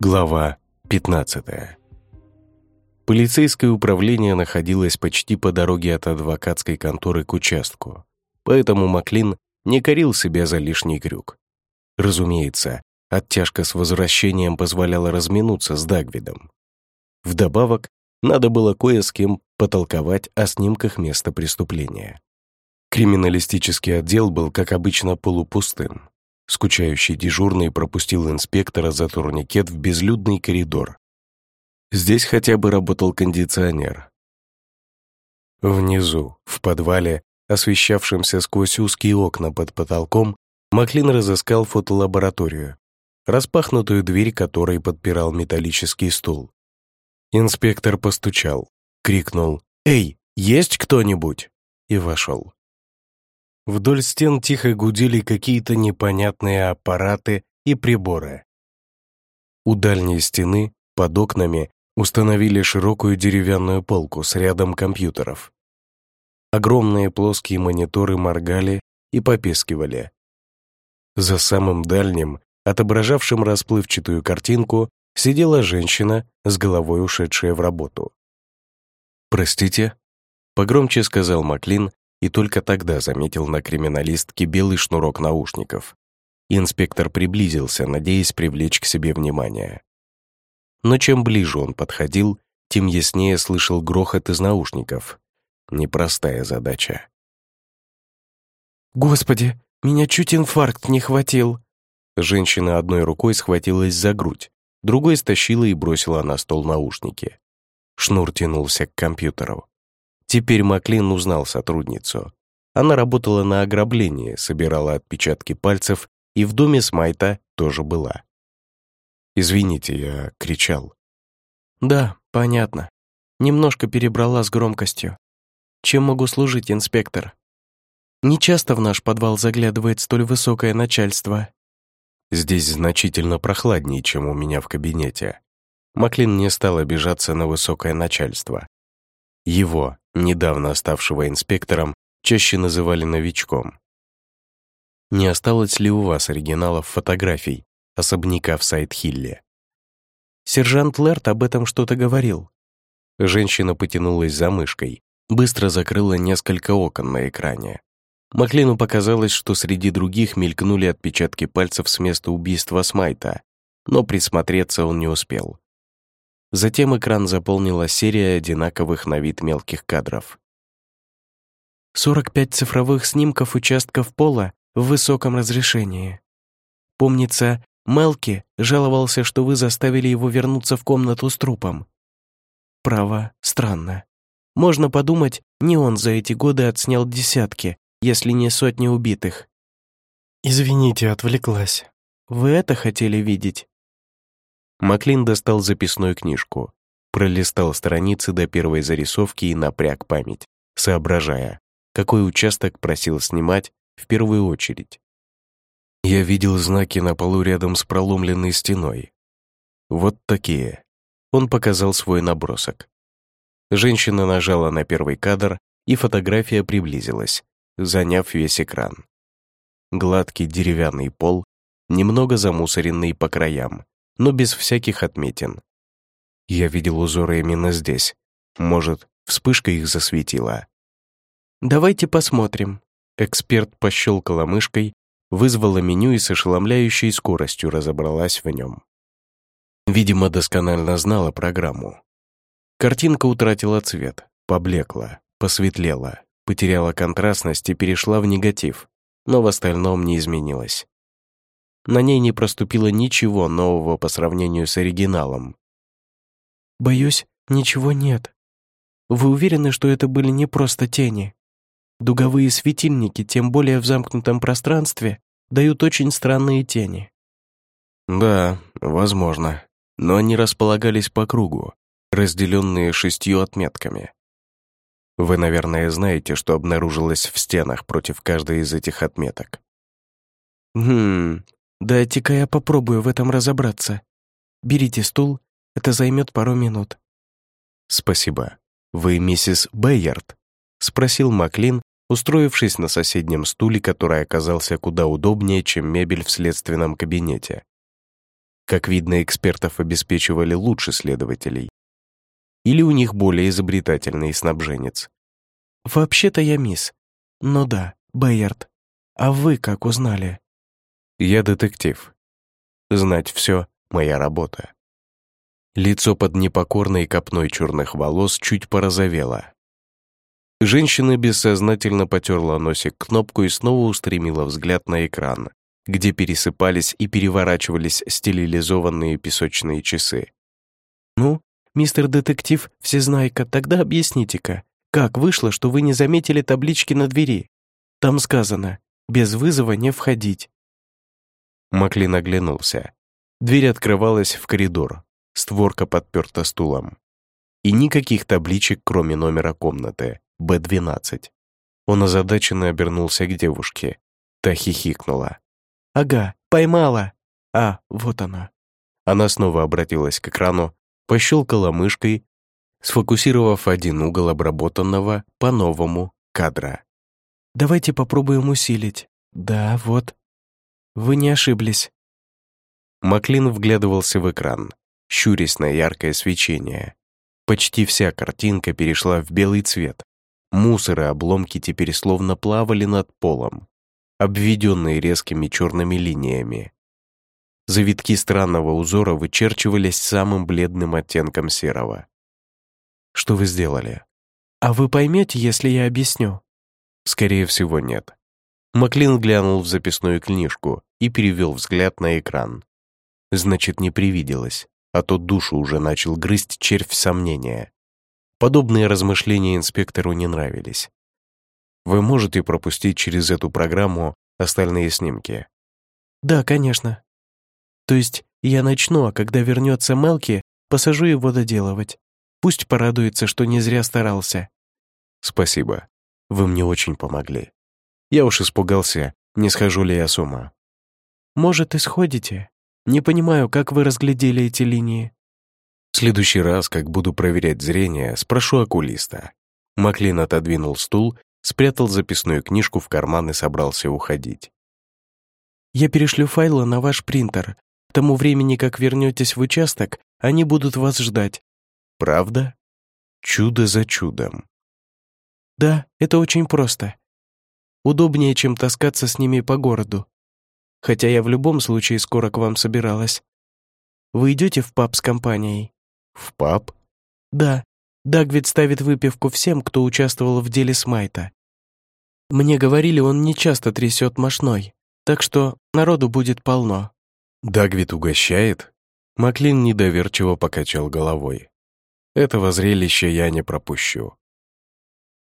Глава 15 Полицейское управление находилось почти по дороге от адвокатской конторы к участку, поэтому Маклин не корил себя за лишний крюк. Разумеется, оттяжка с возвращением позволяла разминуться с Дагвидом. Вдобавок, надо было кое с кем потолковать о снимках места преступления. Криминалистический отдел был, как обычно, полупустым. Скучающий дежурный пропустил инспектора за турникет в безлюдный коридор. Здесь хотя бы работал кондиционер. Внизу, в подвале, освещавшемся сквозь узкие окна под потолком, Маклин разыскал фотолабораторию, распахнутую дверь которой подпирал металлический стул. Инспектор постучал, крикнул «Эй, есть кто-нибудь?» и вошел. Вдоль стен тихо гудели какие-то непонятные аппараты и приборы. У дальней стены, под окнами, установили широкую деревянную полку с рядом компьютеров. Огромные плоские мониторы моргали и попискивали. За самым дальним, отображавшим расплывчатую картинку, сидела женщина с головой ушедшая в работу. «Простите?» — погромче сказал Маклин, и только тогда заметил на криминалистке белый шнурок наушников. Инспектор приблизился, надеясь привлечь к себе внимание. Но чем ближе он подходил, тем яснее слышал грохот из наушников. Непростая задача. «Господи, меня чуть инфаркт не хватил!» Женщина одной рукой схватилась за грудь, другой стащила и бросила на стол наушники. Шнур тянулся к компьютеру. Теперь Маклин узнал сотрудницу. Она работала на ограблении, собирала отпечатки пальцев и в доме Смайта тоже была. «Извините, я кричал». «Да, понятно. Немножко перебрала с громкостью. Чем могу служить, инспектор?» «Не часто в наш подвал заглядывает столь высокое начальство». «Здесь значительно прохладнее, чем у меня в кабинете». Маклин не стал обижаться на высокое начальство. Его, недавно ставшего инспектором, чаще называли новичком. Не осталось ли у вас оригиналов фотографий особняка в Сайт-Хилле? Сержант Лерт об этом что-то говорил. Женщина потянулась за мышкой, быстро закрыла несколько окон на экране. Маклину показалось, что среди других мелькнули отпечатки пальцев с места убийства Смайта, но присмотреться он не успел. Затем экран заполнила серия одинаковых на вид мелких кадров. 45 цифровых снимков участков пола в высоком разрешении. Помнится, Мелки жаловался, что вы заставили его вернуться в комнату с трупом. Право, странно. Можно подумать, не он за эти годы отснял десятки, если не сотни убитых. Извините, отвлеклась. Вы это хотели видеть? Маклин достал записную книжку, пролистал страницы до первой зарисовки и напряг память, соображая, какой участок просил снимать в первую очередь. Я видел знаки на полу рядом с проломленной стеной. Вот такие. Он показал свой набросок. Женщина нажала на первый кадр, и фотография приблизилась, заняв весь экран. Гладкий деревянный пол, немного замусоренный по краям, но без всяких отметин. Я видел узоры именно здесь. Может, вспышка их засветила. «Давайте посмотрим». Эксперт пощелкала мышкой, вызвала меню и с ошеломляющей скоростью разобралась в нем. Видимо, досконально знала программу. Картинка утратила цвет, поблекла, посветлела, потеряла контрастность и перешла в негатив, но в остальном не изменилась. На ней не проступило ничего нового по сравнению с оригиналом. «Боюсь, ничего нет. Вы уверены, что это были не просто тени? Дуговые светильники, тем более в замкнутом пространстве, дают очень странные тени». «Да, возможно. Но они располагались по кругу, разделенные шестью отметками. Вы, наверное, знаете, что обнаружилось в стенах против каждой из этих отметок». «Хм, Дайте-ка я попробую в этом разобраться. Берите стул, это займет пару минут». «Спасибо. Вы миссис Бэйярд?» — спросил Маклин, устроившись на соседнем стуле, который оказался куда удобнее, чем мебель в следственном кабинете. Как видно, экспертов обеспечивали лучше следователей. Или у них более изобретательный снабженец. «Вообще-то я мисс. Ну да, Бэйерд. А вы как узнали?» «Я детектив. Знать все — моя работа». Лицо под непокорной копной черных волос чуть порозовело. Женщина бессознательно потерла носик кнопку и снова устремила взгляд на экран, где пересыпались и переворачивались стилизованные песочные часы. «Ну, мистер детектив, всезнайка, тогда объясните-ка, как вышло, что вы не заметили таблички на двери? Там сказано «без вызова не входить». Маклин оглянулся. Дверь открывалась в коридор, створка подперта стулом. И никаких табличек, кроме номера комнаты, Б-12. Он озадаченно обернулся к девушке. Та хихикнула. «Ага, поймала! А, вот она». Она снова обратилась к экрану, пощелкала мышкой, сфокусировав один угол обработанного по-новому кадра. «Давайте попробуем усилить. Да, вот. Вы не ошиблись». Маклин вглядывался в экран, щурясь на яркое свечение. Почти вся картинка перешла в белый цвет. Мусор и обломки теперь словно плавали над полом, обведенные резкими черными линиями. Завитки странного узора вычерчивались самым бледным оттенком серого. Что вы сделали? А вы поймете, если я объясню? Скорее всего, нет. Маклин глянул в записную книжку и перевел взгляд на экран. Значит, не привиделось, а то душу уже начал грызть червь сомнения. Подобные размышления инспектору не нравились. Вы можете пропустить через эту программу остальные снимки? Да, конечно. То есть я начну, а когда вернется Мелки, посажу его доделывать. Пусть порадуется, что не зря старался. Спасибо. Вы мне очень помогли. Я уж испугался, не схожу ли я с ума. Может, и сходите? Не понимаю, как вы разглядели эти линии. В следующий раз, как буду проверять зрение, спрошу окулиста. Маклин отодвинул стул, спрятал записную книжку в карман и собрался уходить. «Я перешлю файлы на ваш принтер. К тому времени, как вернетесь в участок, они будут вас ждать». «Правда? Чудо за чудом». «Да, это очень просто. Удобнее, чем таскаться с ними по городу. Хотя я в любом случае скоро к вам собиралась. Вы идете в паб с компанией?» «В паб?» «Да. Дагвид ставит выпивку всем, кто участвовал в деле Смайта. Мне говорили, он не часто трясет мошной, так что народу будет полно». «Дагвид угощает?» Маклин недоверчиво покачал головой. «Этого зрелища я не пропущу.